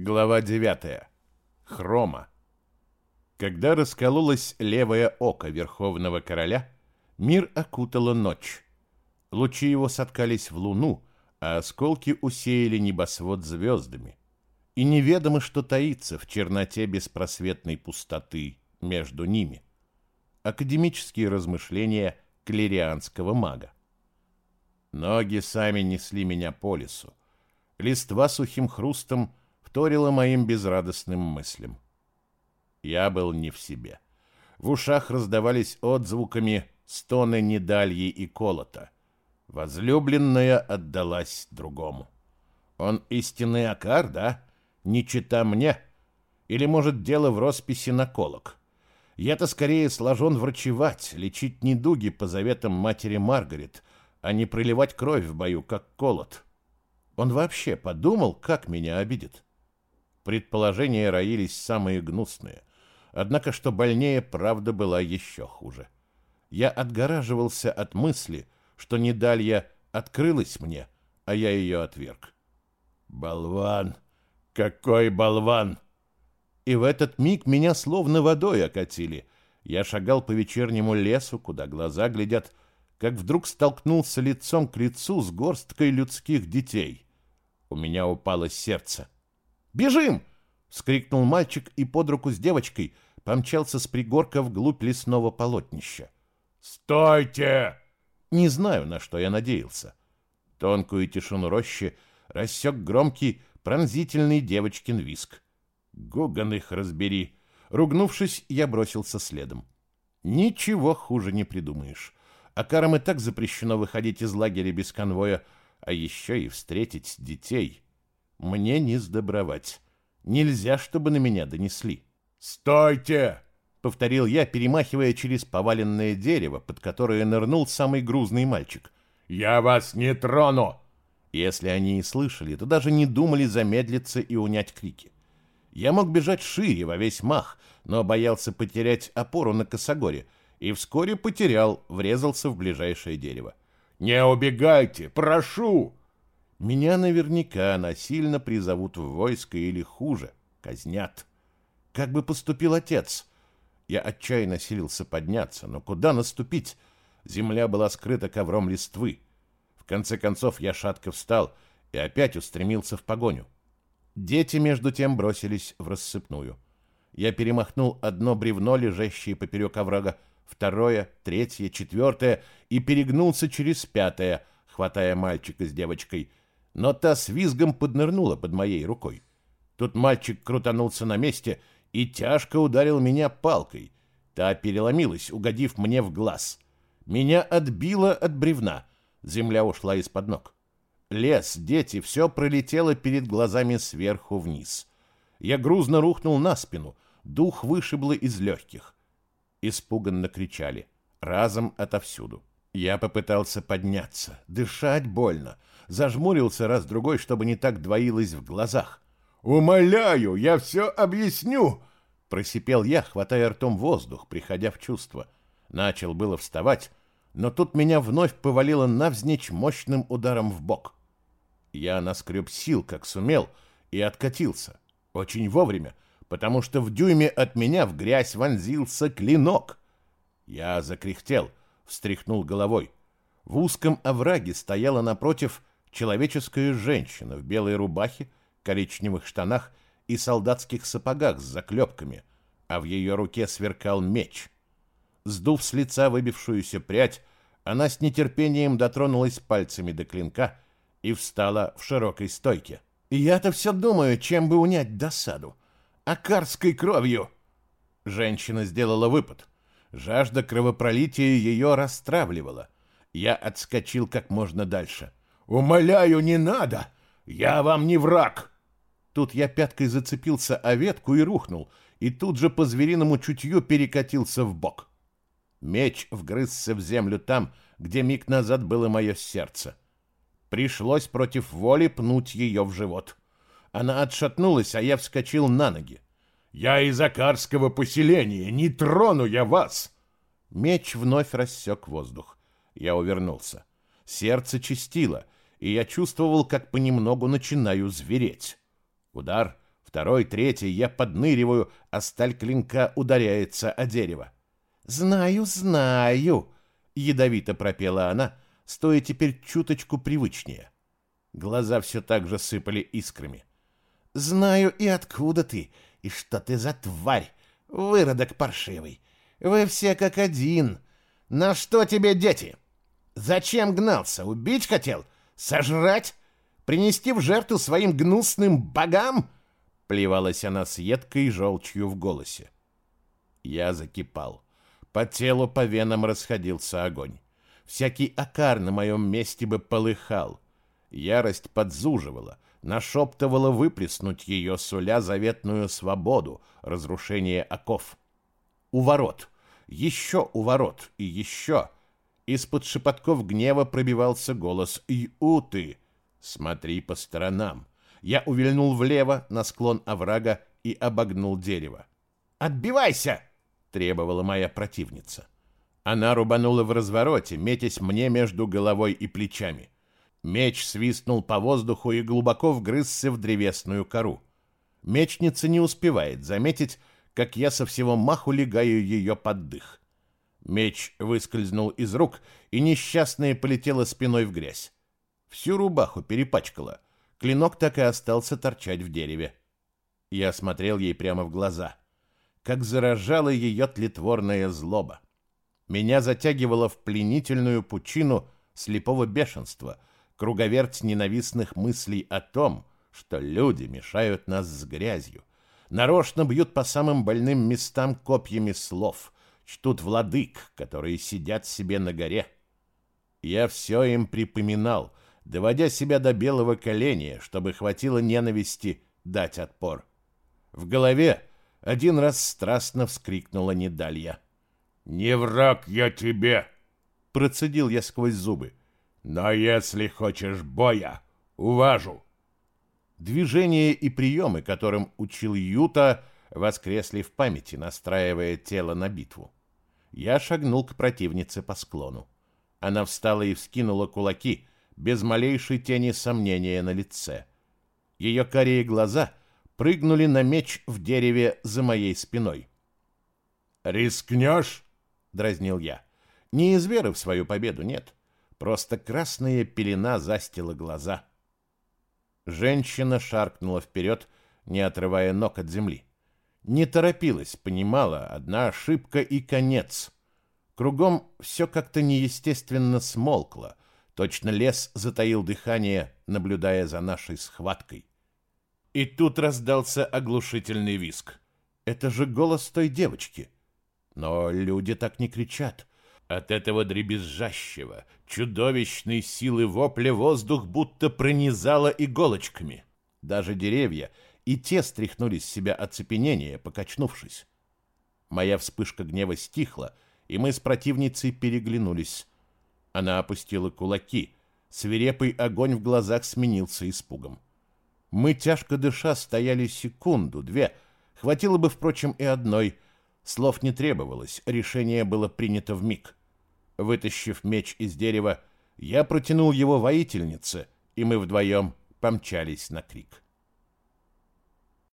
Глава 9. Хрома. Когда раскололось левое око Верховного Короля, мир окутала ночь. Лучи его соткались в луну, а осколки усеяли небосвод звездами. И неведомо, что таится в черноте беспросветной пустоты между ними. Академические размышления клерианского мага. Ноги сами несли меня по лесу. Листва сухим хрустом — вторила моим безрадостным мыслям. Я был не в себе. В ушах раздавались отзвуками стоны недальи и колота. Возлюбленная отдалась другому. Он истинный акар, да? Не чита мне? Или, может, дело в росписи на колок? Я-то скорее сложен врачевать, лечить недуги по заветам матери Маргарет, а не проливать кровь в бою, как колот. Он вообще подумал, как меня обидит? Предположения роились самые гнусные. Однако, что больнее, правда была еще хуже. Я отгораживался от мысли, что Недалья открылась мне, а я ее отверг. «Болван! Какой болван!» И в этот миг меня словно водой окатили. Я шагал по вечернему лесу, куда глаза глядят, как вдруг столкнулся лицом к лицу с горсткой людских детей. У меня упало сердце. «Бежим!» — вскрикнул мальчик и под руку с девочкой помчался с пригорка вглубь лесного полотнища. «Стойте!» Не знаю, на что я надеялся. Тонкую тишину рощи рассек громкий, пронзительный девочкин виск. Гоган их разбери. Ругнувшись, я бросился следом. Ничего хуже не придумаешь. А карам и так запрещено выходить из лагеря без конвоя, а еще и встретить детей. Мне не сдобровать. Нельзя, чтобы на меня донесли. «Стойте!» — повторил я, перемахивая через поваленное дерево, под которое нырнул самый грузный мальчик. «Я вас не трону!» Если они и слышали, то даже не думали замедлиться и унять крики. Я мог бежать шире во весь мах, но боялся потерять опору на косогоре, и вскоре потерял, врезался в ближайшее дерево. «Не убегайте! Прошу!» Меня наверняка насильно призовут в войско или хуже, казнят. Как бы поступил отец? Я отчаянно силился подняться, но куда наступить? Земля была скрыта ковром листвы. В конце концов я шатко встал и опять устремился в погоню. Дети, между тем, бросились в рассыпную. Я перемахнул одно бревно, лежащее поперек оврага, второе, третье, четвертое и перегнулся через пятое, хватая мальчика с девочкой — но та с визгом поднырнула под моей рукой. Тут мальчик крутанулся на месте и тяжко ударил меня палкой. Та переломилась, угодив мне в глаз. Меня отбило от бревна. Земля ушла из-под ног. Лес, дети, все пролетело перед глазами сверху вниз. Я грузно рухнул на спину, дух вышибло из легких. Испуганно кричали, разом отовсюду. Я попытался подняться, дышать больно, зажмурился раз-другой, чтобы не так двоилось в глазах. «Умоляю, я все объясню!» Просипел я, хватая ртом воздух, приходя в чувство. Начал было вставать, но тут меня вновь повалило навзничь мощным ударом в бок. Я наскреб сил, как сумел, и откатился. Очень вовремя, потому что в дюйме от меня в грязь вонзился клинок. Я закряхтел, встряхнул головой. В узком овраге стояла напротив человеческая женщина в белой рубахе, коричневых штанах и солдатских сапогах с заклепками, а в ее руке сверкал меч. Сдув с лица выбившуюся прядь, она с нетерпением дотронулась пальцами до клинка и встала в широкой стойке. «Я-то все думаю, чем бы унять досаду. Акарской кровью!» Женщина сделала выпад. Жажда кровопролития ее расстравливала. Я отскочил как можно дальше. «Умоляю, не надо! Я вам не враг!» Тут я пяткой зацепился о ветку и рухнул, и тут же по звериному чутью перекатился в бок. Меч вгрызся в землю там, где миг назад было мое сердце. Пришлось против воли пнуть ее в живот. Она отшатнулась, а я вскочил на ноги. «Я из Акарского поселения, не трону я вас!» Меч вновь рассек воздух. Я увернулся. Сердце чистило — и я чувствовал, как понемногу начинаю звереть. Удар, Второй, третий я подныриваю, а сталь клинка ударяется о дерево. «Знаю, знаю!» — ядовито пропела она, стоя теперь чуточку привычнее. Глаза все так же сыпали искрами. «Знаю и откуда ты, и что ты за тварь, выродок паршивый. Вы все как один. На что тебе дети? Зачем гнался? Убить хотел? Сожрать? Принести в жертву своим гнусным богам?» Плевалась она с едкой желчью в голосе. Я закипал. По телу, по венам расходился огонь. Всякий окар на моем месте бы полыхал. Ярость подзуживала, нашептывала выплеснуть ее, суля заветную свободу, разрушение оков. У ворот, еще у ворот и еще. Из-под шепотков гнева пробивался голос «Иуты!» «Смотри по сторонам!» Я увильнул влево на склон оврага и обогнул дерево. «Отбивайся!» — требовала моя противница. Она рубанула в развороте, метясь мне между головой и плечами. Меч свистнул по воздуху и глубоко вгрызся в древесную кору. Мечница не успевает заметить, как я со всего маху легаю ее под дых. Меч выскользнул из рук, и несчастная полетела спиной в грязь. Всю рубаху перепачкала. Клинок так и остался торчать в дереве. Я смотрел ей прямо в глаза — как заражала ее тлетворная злоба. Меня затягивало в пленительную пучину слепого бешенства, круговерть ненавистных мыслей о том, что люди мешают нас с грязью, нарочно бьют по самым больным местам копьями слов, чтут владык, которые сидят себе на горе. Я все им припоминал, доводя себя до белого коленя, чтобы хватило ненависти дать отпор. В голове один раз страстно вскрикнула Недалья. «Не враг я тебе!» Процедил я сквозь зубы. «Но если хочешь боя, уважу!» Движения и приемы, которым учил Юта, воскресли в памяти, настраивая тело на битву. Я шагнул к противнице по склону. Она встала и вскинула кулаки, без малейшей тени сомнения на лице. Ее карие глаза прыгнули на меч в дереве за моей спиной. «Рискнешь?» — дразнил я. Не из веры в свою победу, нет. Просто красная пелена застила глаза. Женщина шаркнула вперед, не отрывая ног от земли. Не торопилась, понимала, одна ошибка и конец. Кругом все как-то неестественно смолкло. Точно лес затаил дыхание, наблюдая за нашей схваткой. И тут раздался оглушительный виск. Это же голос той девочки. Но люди так не кричат. От этого дребезжащего, чудовищной силы вопля воздух будто пронизало иголочками. Даже деревья и те стряхнули с себя оцепенение, покачнувшись. Моя вспышка гнева стихла, и мы с противницей переглянулись. Она опустила кулаки. Свирепый огонь в глазах сменился испугом. Мы, тяжко дыша, стояли секунду, две. Хватило бы, впрочем, и одной. Слов не требовалось, решение было принято в миг. Вытащив меч из дерева, я протянул его воительнице, и мы вдвоем помчались на крик.